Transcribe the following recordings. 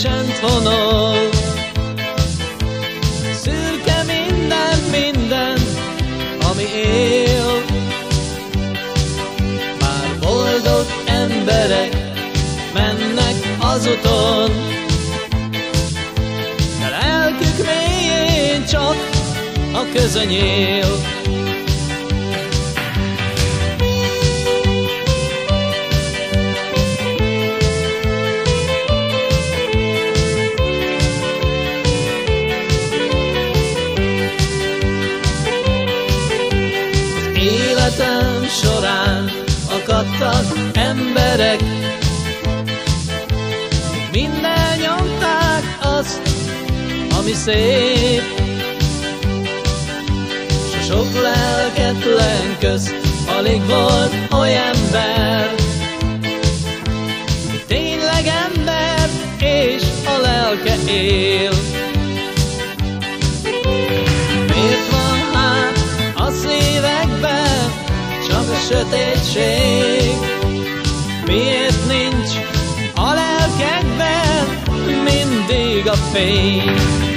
csend honol. Szürke minden, minden, ami él. Már boldog emberek mennek az uton, de lelkük mélyén csak a közöny él. Életem során akadtak emberek, minden nyomták azt, ami szép, s a sok lelketlen közt alig volt olyan ember, tényleg ember, és a lelke él. Sötétség? Miért nincs a lelkekben mindig a fény?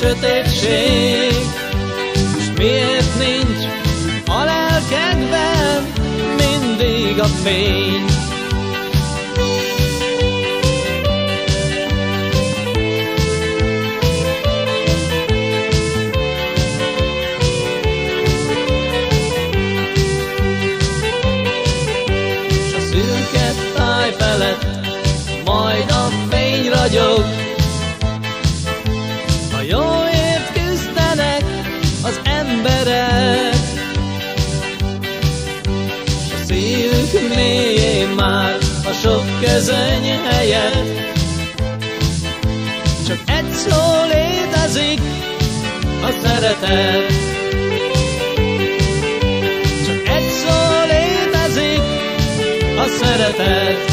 Sötétség, és miért nincs a lelkedben mindig a fény? S a szürke táj felett majd a fény ragyog, mélyén már a sok közöny helyett. Csak egy szó létezik, a szeretet. Csak egy szó létezik, a szeretet.